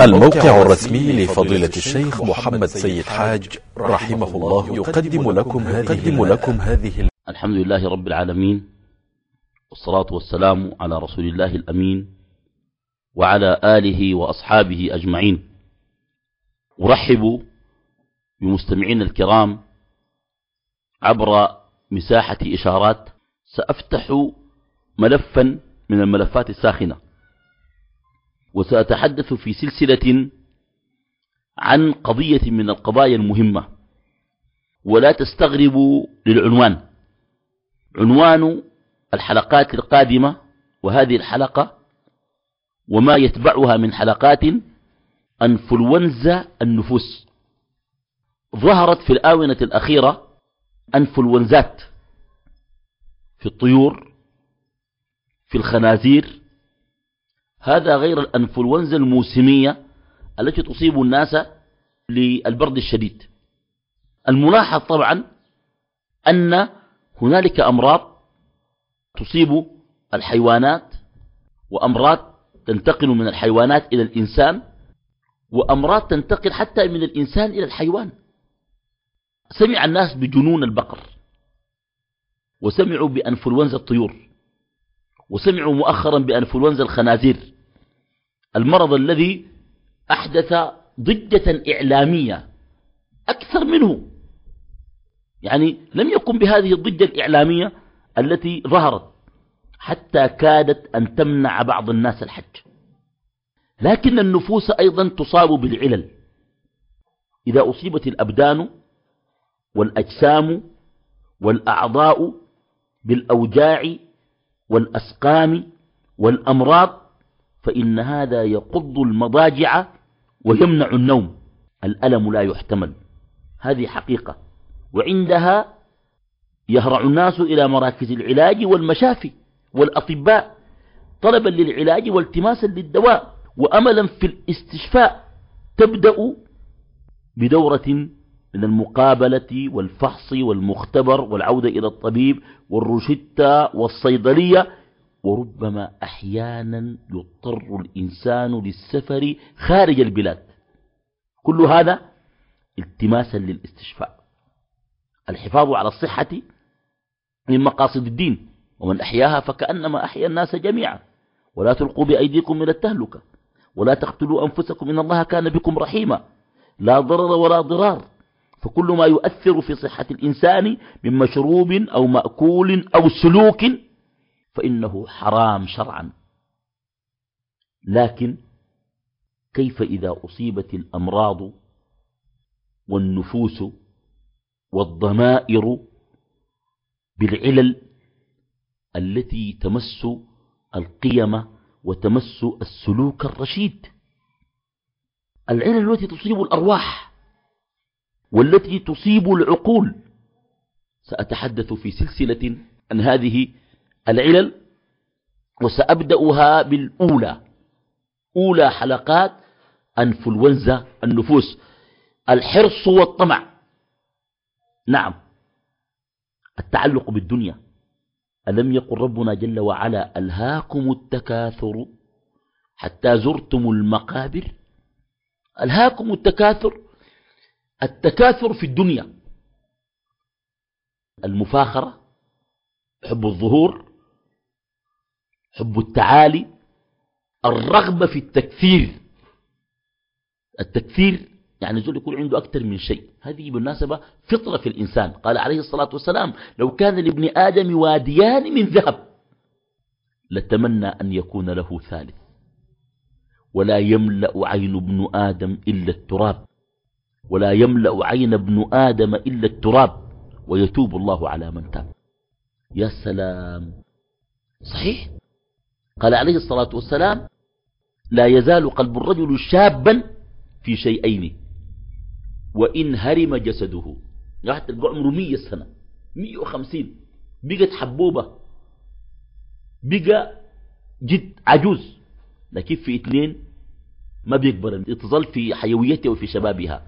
الموقع الرسمي لفضيلة الشيخ محمد سيد حاج رحمه الله يقدم لكم هذه, لكم هذه الحمد لله رب العالمين والصلاة والسلام على رسول الله الأمين وعلى آله وأصحابه أجمعين. أرحب بمستمعين الكرام عبر مساحة إشارات. سأفتح ملفا من الملفات الساخنة. وسأتحدث في سلسلة عن قضية من القضايا المهمة. ولا تستغربوا للعنوان. عنوان الحلقات القادمة وهذه الحلقة وما يتبعها من حلقات أنفلونزا النفوس. ظهرت في الآونة الأخيرة أنفلونزات في الطيور في الخنازير هذا غير الأنفلونزا الموسمية التي تصيب الناس للبرد الشديد. الملاحظ طبعا أن هنالك أمراض تصيب الحيوانات وأمراض تنتقل من الحيوانات إلى الإنسان وأمراض تنتقل حتى من الإنسان إلى الحيوان. سمع الناس بجنون البقر وسمعوا بأنفلونزا الطيور وسمعوا مؤخرا بأنفلونزا الخنازير. المرض الذي أحدث ضجة إعلامية أكثر منه. يعني لم يكن بهذه الضجة الإعلامية التي ظهرت حتى كادت أن تمنع بعض الناس الحج. لكن النفوس أيضا تصاب بالعلل. إذا أصيبت الأبدان والأجسام والأعضاء بالأوجاع والأسقام والأمراض فإن هذا يقض المضاجع ويمنع النوم. الألم لا يحتمل. هذه حقيقة. وعندها يهرع الناس إلى مراكز العلاج والمشافي والأطباء طلبا للعلاج والتماسا للدواء وأملا في الاستشفاء. تبدأ بدورة من المقابلة والفحص والمختبر والعودة إلى الطبيب والروشتة والصيدلية وربما أحيانا يضطر الإنسان للسفر خارج البلاد. كل هذا التماسا للاستشفاء. الحفاظ على الصحة من مقاصد الدين. ومن أحياها فكأنما أحيا الناس جميعا. ولا تلقوا بأيديكم إلى التهلكة. ولا تقتلوا أنفسكم إن الله كان بكم رحيما. لا ضرر ولا ضرار. فكل ما يؤثر في صحة الإنسان من مشروب أو مأكول أو سلوك فإنه حرام شرعا. لكن كيف إذا أصيبت الأمراض والنفوس والضمائر بالعلل التي تمس القيم وتمس السلوك الرشيد؟ العلل التي تصيب الأرواح والتي تصيب العقول. سأتحدث في سلسلة عن هذه العلل وسأبدأها بالأولى. أولى حلقات أنفلونزا النفوس الحرص والطمع. نعم. التعلق بالدنيا. ألم يقل ربنا جل وعلا ألهاكم التكاثر حتى زرتم المقابر؟ ألهاكم التكاثر؟ التكاثر في الدنيا. المفاخرة حب الظهور حب التعالي الرغبة في التكثير التكثير يعني زول يكون عنده أكثر من شيء. هذه بالمناسبة فطرة في الإنسان. قال عليه الصلاة والسلام لو كان لابن آدم واديان من ذهب لتمنى أن يكون له ثالث. ولا يملأ عين ابن آدم إلا التراب. ولا يملأ عين ابن آدم إلا التراب. ويتوب الله على من تاب. يا سلام. صحيح؟ قال عليه الصلاة والسلام لا يزال قلب الرجل شابا في شيئين وإن هرم جسده. راح تلقى عمره مية سنة مية وخمسين بقت حبوبة بقى جد عجوز. لكن في اثنين ما بيكبر تظل في حيويتها وفي شبابها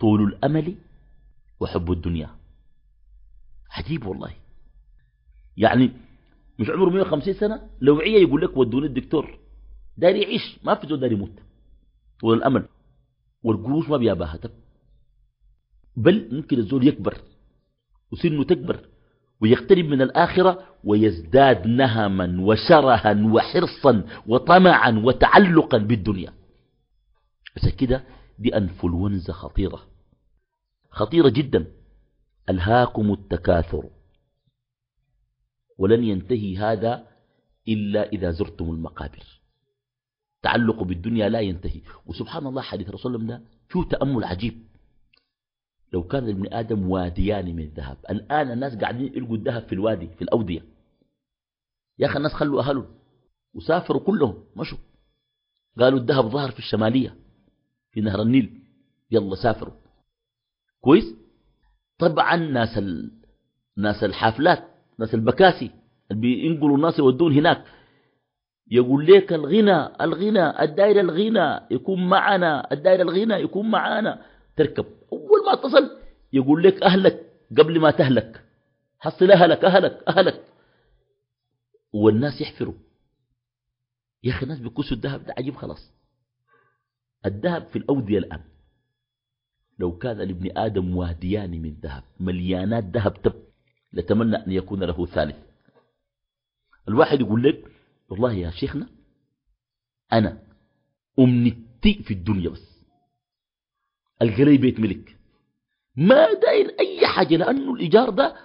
طول الأمل وحب الدنيا. عجيب والله. يعني مش عمره 150 سنة؟ لو عيا يقول لك ودوني الدكتور. داري يعيش ما في زول داري يموت. طول الأمل والقروش ما بياباها. تب بل ممكن الزول يكبر وسنه تكبر ويقترب من الآخرة ويزداد نهما وشرها وحرصا وطمعا وتعلقا بالدنيا. بس كده دي أنفلونزا خطيرة. خطيرة جدا. ألهاكم التكاثر. ولن ينتهي هذا إلا إذا زرتم المقابر. تعلق بالدنيا لا ينتهي. وسبحان الله حديث رسول الله شو تأمل عجيب. لو كان ابن آدم واديان من ذهب الآن الناس قاعدين يلقوا الذهب في الوادي في الأودية. يا أخي الناس خلوا أهلهم وسافروا كلهم مشوا. قالوا الذهب ظهر في الشمالية في نهر النيل. يلا سافروا. كويس؟ طبعا ناس ال... ناس الحافلات ناس البكاسي اللي بينقلوا الناس يودون هناك. يقول لك الغنى الغنى الدائرة الغنى يكون معنا الدائرة الغنى يكون معنا. تركب. أول ما تصل يقول لك أهلك قبل ما تهلك. حصل أهلك أهلك أهلك. والناس يحفروا. يا أخي الناس بيكسوا الذهب ده عجيب خلاص. الذهب في الأودية الآن. لو كان لابن آدم واديان من ذهب مليانات ذهب تب لتمنى أن يكون له ثالث. الواحد يقول لك والله يا شيخنا أنا أمنتي في الدنيا بس. القري بيت ملك. ما داير أي حاجة لأنه الإيجار ده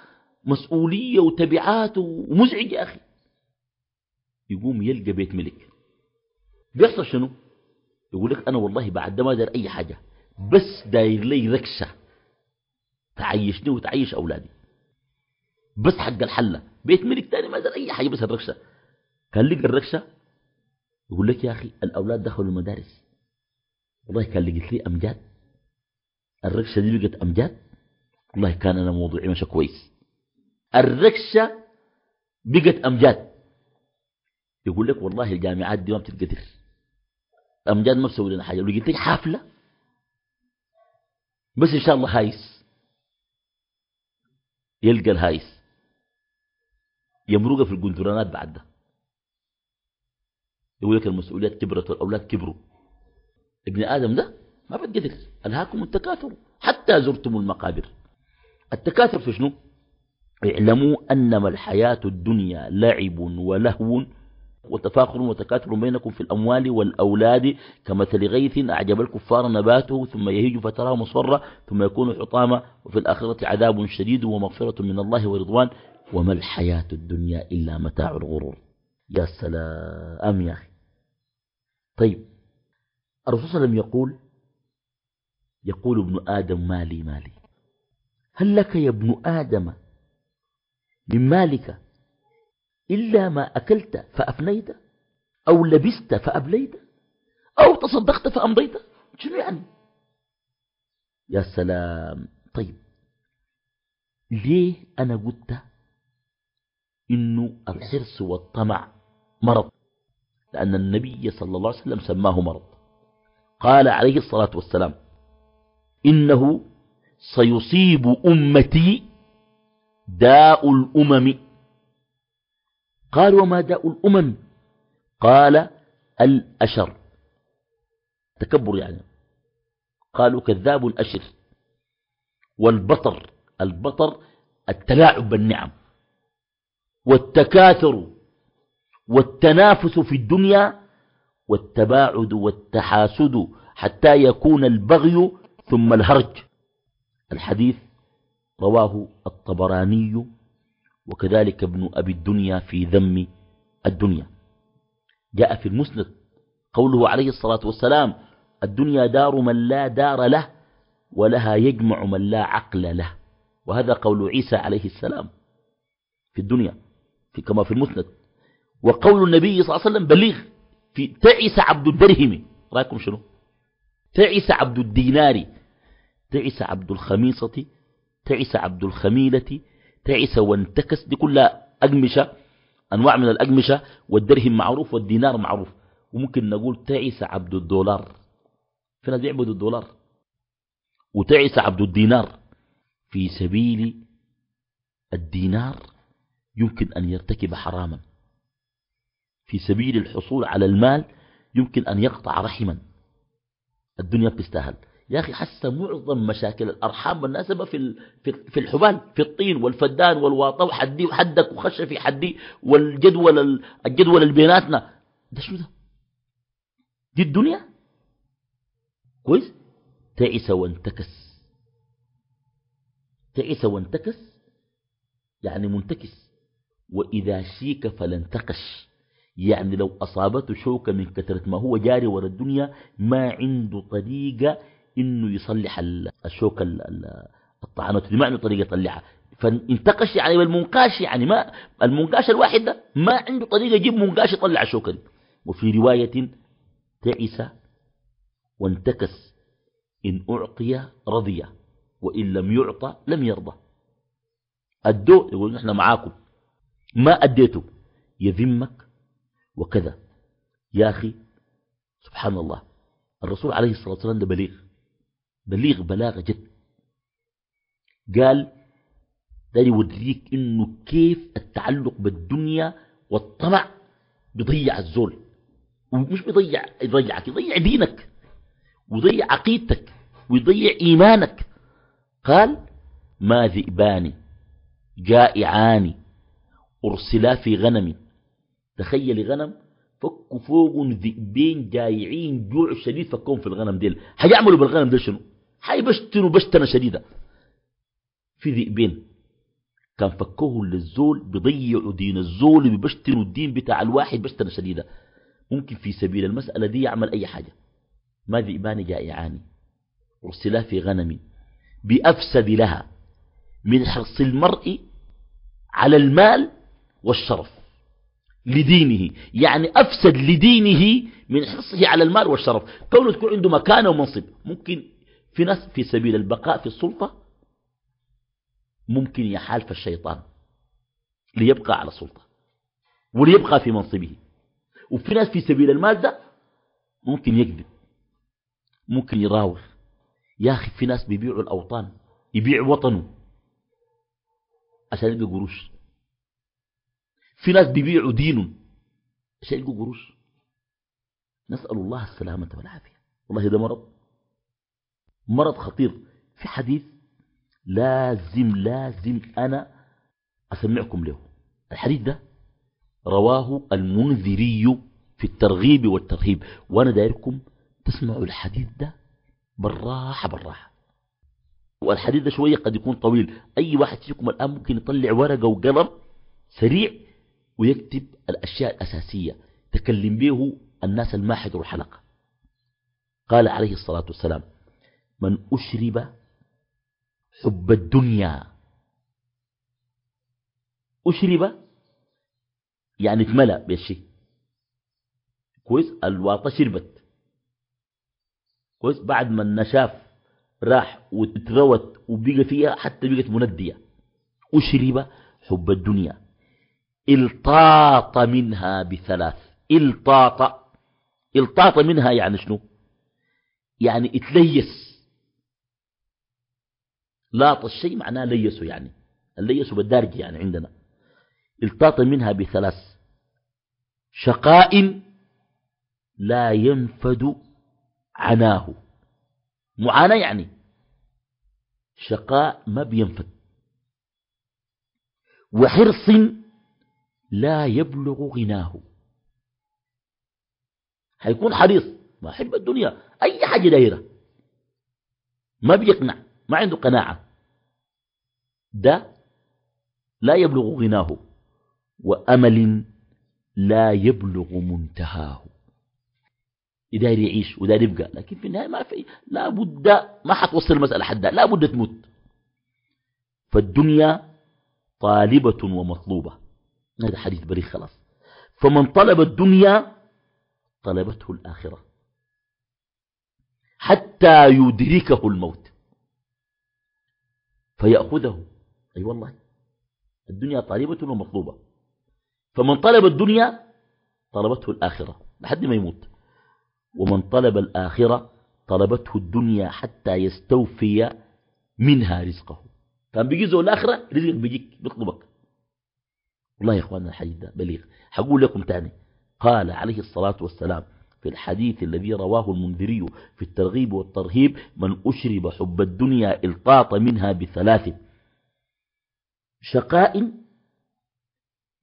مسؤولية وتبعات ومزعج يا أخي. يقوم يلقى بيت ملك. بيحصل شنو؟ يقول لك أنا والله بعد ده ما داير أي حاجة بس داير لي ركشة تعيشني وتعيش أولادي. بس حق الحلة. بيت ملك تاني ما داير أي حاجة بس الركشة كان لقى الركشة يقول لك يا أخي الأولاد دخلوا المدارس. والله كان لقيت لي أمجاد. الركشة دي بقت أمجاد. والله كان أنا موضوعي مشى كويس. الركشة بقت أمجاد. يقول لك والله الجامعات دي ما بتتقدر. أمجاد ما بسوي لنا حاجة. لو قلت لك حافلة بس إن شاء الله هايس. يلقى الهايس. يمرقها في القنطرانات بعد ده يقول لك المسؤوليات كبرت والأولاد كبروا. ابن آدم ده ما بتقدر ألهاكم التكاثر. حتى زرتم المقابر. التكاثر في شنو؟ اعلموا أنما الحياة الدنيا لعب ولهو وتفاخر وتكاثر بينكم في الأموال والأولاد. كمثل غيث أعجب الكفار نباته ثم يهيج فتراه مصفرا ثم يكون حطاما. وفي الآخرة عذاب شديد ومغفرة من الله ورضوان. وما الحياة الدنيا إلا متاع الغرور. يا سلام يا أخي. طيب الرسول صلى الله عليه وسلم يقول يقول ابن آدم مالي مالي هل لك يا ابن آدم من مالك إلا ما أكلت فأفنيت أو لبست فأبليت أو تصدقت فأمضيت؟ شنو يعني؟ يا سلام. طيب ليه أنا قلت إنه الحرص والطمع مرض. لأن النبي صلى الله عليه وسلم سماه مرض. قال عليه الصلاة والسلام إنه سيصيب أمتي داء الأمم. قال وما داء الأمم؟ قال الأشر. تكبر يعني. قالوا كذاب الأشر والبطر. البطر التلاعب بالنعم. والتكاثر والتنافس في الدنيا والتباعد والتحاسد حتى يكون البغي ثم الهرج. الحديث رواه الطبراني وكذلك ابن أبي الدنيا في ذم الدنيا. جاء في المسند قوله عليه الصلاة والسلام الدنيا دار من لا دار له ولها يجمع من لا عقل له. وهذا قول عيسى عليه السلام في الدنيا. في كما في المسند. وقول النبي صلى الله عليه وسلم بليغ. في تعس عبد الدرهم. رأيكم شنو؟ تعس عبد الدينار. تعس عبد الخميصة. تعس عبد الخميلة. تعس وانتكس. دي كلها أقمشة. أنواع من الأقمشة. والدرهم معروف والدينار معروف. وممكن نقول تعس عبد الدولار. في ناس يعبدوا الدولار. وتعس عبد الدينار. في سبيل الدينار يمكن أن يرتكب حراما. في سبيل الحصول على المال يمكن أن يقطع رحما. الدنيا بتستاهل. يا أخي حتى معظم مشاكل الأرحام بالناسبة في في الحبال في الطين والفدان والواطة وحدي وحدك وخش في حدي والجدول الجدول اللي بيناتنا. ده شو ده؟ دي الدنيا؟ كويس؟ تعس وانتكس. تعس وانتكس يعني منتكس. وإذا شيك فلانتقش يعني لو أصابته شوكة من كثرة ما هو جاري ورا الدنيا ما عنده طريقة إنه يصلح الشوكة الطعنات ما عنده طريقة يطلعها فانتقش يعني والمنقاش يعني ما المنقاش الواحد ده ما عنده طريقة يجيب منقاش يطلع الشوكة دي. وفي رواية تعس وانتكس إن أعطي رضي وإن لم يعطى لم يرضى. أدو يقول نحن معاكم. ما أديته؟ يذمك وكذا. يا أخي سبحان الله الرسول عليه الصلاة والسلام ده بليغ. بليغ بلاغة جد. قال ده يوريك إنه كيف التعلق بالدنيا والطمع بيضيع الزول. ومش بيضيع يضيعك يضيع دينك ويضيع عقيدتك ويضيع إيمانك. قال ما ذئبان جائعان أرسلا في غنم. تخيل غنم فكوا فوقهم ذئبين جايعين جوع شديد فكهم في الغنم ديل. حيعملوا بالغنم ديل شنو؟ حيبشتنوا بشتنة شديدة. في ذئبين. كان فكوه للزول بيضيعوا دين الزول بيبشتنوا الدين بتاع الواحد بشتنة شديدة. ممكن في سبيل المسألة دي يعمل أي حاجة. ما ذئبان جائعان. أرسلا في غنم. بأفسد لها. من حرص المرء على المال والشرف لدينه يعني أفسد لدينه من حرصه على المال والشرف. كونه تكون عنده مكانة ومنصب ممكن في ناس في سبيل البقاء في السلطة ممكن يحالف الشيطان ليبقى على السلطة وليبقى في منصبه. وفي ناس في سبيل المال ده ممكن يكذب ممكن يراوغ. يا أخي في ناس بيبيعوا الأوطان يبيع وطنه عشان يلقى قروش. في ناس بيبيعوا دينهم. عشان يلقوا قروش. نسأل الله السلامة والعافية. والله ده مرض. مرض خطير. في حديث لازم لازم أنا أسمعكم له. الحديث ده رواه المنذري في الترغيب والترهيب. وأنا دايركم تسمعوا الحديث ده بالراحة بالراحة والحديث ده شوية قد يكون طويل. أي واحد فيكم الآن ممكن يطلع ورقة وقلم سريع ويكتب الأشياء الأساسية تكلم به الناس الما حضروا الحلقة. قال عليه الصلاة والسلام من أشرب حب الدنيا. أشرب يعني اتملأ بالشيء كويس؟ الواطة شربت. كويس؟ بعد ما النشاف راح وتروت وبقى فيها حتى بقت مندية أشرب حب الدنيا. الطاط منها بثلاث. الطاط. الطاط منها يعني شنو؟ يعني اتليس لاط الشيء معناه ليسه يعني. الليس بالدارج يعني عندنا. التاط منها بثلاث. شقاء لا ينفد عناه. معاناة يعني. شقاء ما بينفد. وحرص لا يبلغ غناه. هيكون حريص. ما يحب الدنيا. أي حاجة دايرة. ما بيقنع. ما عنده قناعة. ده لا يبلغ غناه. وأمل لا يبلغ منتهاه. يداير يعيش وداير يبقى. لكن في النهاية ما في لا بد ما حتوصل المسألة حدا لا بد تموت. فالدنيا طالبة ومطلوبة. هذا حديث بريء خلاص. فمن طلب الدنيا طلبته الآخرة. حتى يدركه الموت. فيأخذه. أي أيوة والله الدنيا طالبة ومطلوبة. فمن طلب الدنيا طلبته الآخرة. لحد ما يموت. ومن طلب الآخرة طلبته الدنيا حتى يستوفي منها رزقه. كان بيجي زول الآخرة رزقك بيجيك بيطلبك. والله يا إخواننا الحديث ده بليغ. حقول لكم تاني. قال عليه الصلاة والسلام في الحديث الذي رواه المنذري في الترغيب والترهيب من أشرب حب الدنيا الطاط منها بثلاث شقاء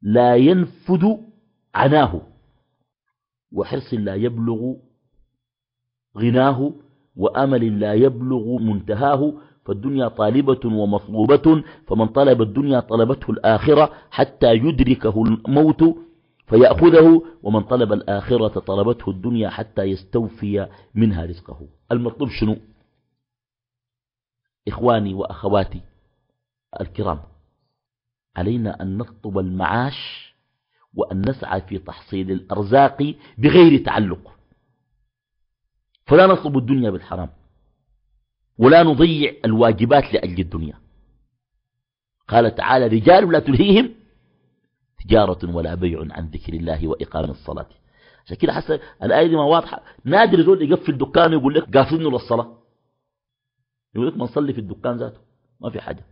لا ينفذ عناه وحرص لا يبلغ غناه وأمل لا يبلغ منتهاه فالدنيا طالبة ومطلوبة فمن طلب الدنيا طلبته الآخرة حتى يدركه الموت فيأخذه ومن طلب الآخرة طلبته الدنيا حتى يستوفي منها رزقه. المطلوب شنو؟ إخواني وأخواتي الكرام علينا أن نطلب المعاش وأن نسعى في تحصيل الأرزاق بغير تعلق. فلا نطلب الدنيا بالحرام. ولا نضيع الواجبات لأجل الدنيا. قال تعالى رجال لا تلهيهم تجارة ولا بيع عن ذكر الله وإقام الصلاة. عشان كده حسن الآية دي ما واضحة. نادر يقول يقفل دكان ويقول لك قافلني للصلاة يقول لك ما نصلي في الدكان ذاته ما في حاجة.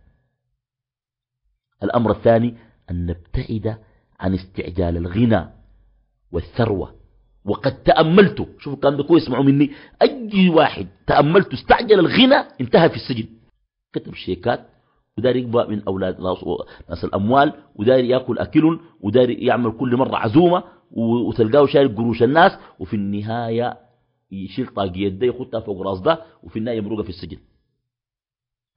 الأمر الثاني أن نبتعد عن استعجال الغنى والثروة. وقد تأملت. شوفوا كان ده كويس اسمعوا مني. أي واحد تأملت استعجل الغنى انتهى في السجن. كتب شيكات ودار يقبى من أولاد ناس الأموال ودار يأكل أكل ودار يعمل كل مرة عزومة وتلقاه شارك قروش الناس وفي النهاية يشيل طاقية ده يخطها فوق راس ده وفي النهاية يمرقها في السجن.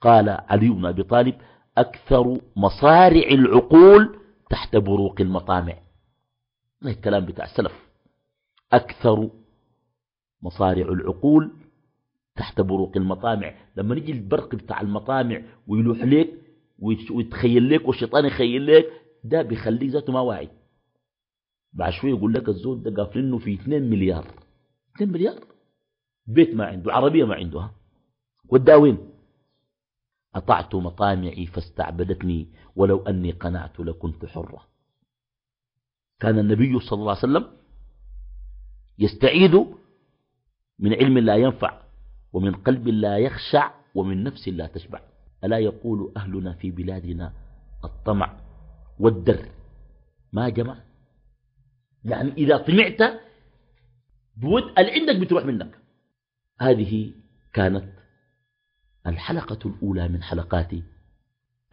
قال علي بن أبي طالب أكثر مصارع العقول تحت بروق المطامع. الكلام بتاع السلف. أكثر مصارع العقول تحت بروق المطامع. لما نجي البرق بتاع المطامع ويلوح لك ويتخيل لك والشيطان يخيل لك ده بيخليك ذاته ما واعي. بعد شوية يقول لك الزول ده قافلينه في 2 مليار. 2 مليار؟ بيت ما عنده عربية ما عنده وداه وين؟ أطعت مطامعي فاستعبدتني ولو أني قنعت لكنت حرة. كان النبي صلى الله عليه وسلم يستعيد من علم لا ينفع ومن قلب لا يخشع ومن نفس لا تشبع. ألا يقول أهلنا في بلادنا الطمع والدر؟ ما جمع يعني إذا طمعت بود عندك بتروح منك؟ هذه كانت الحلقة الأولى من حلقات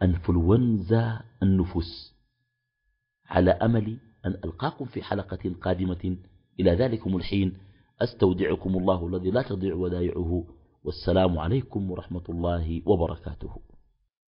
أنفلونزا النفوس على أمل أن ألقاكم في حلقة قادمة إلى ذلكم الحين. أستودعكم الله الذي لا تضيع ودائعه. والسلام عليكم ورحمة الله وبركاته.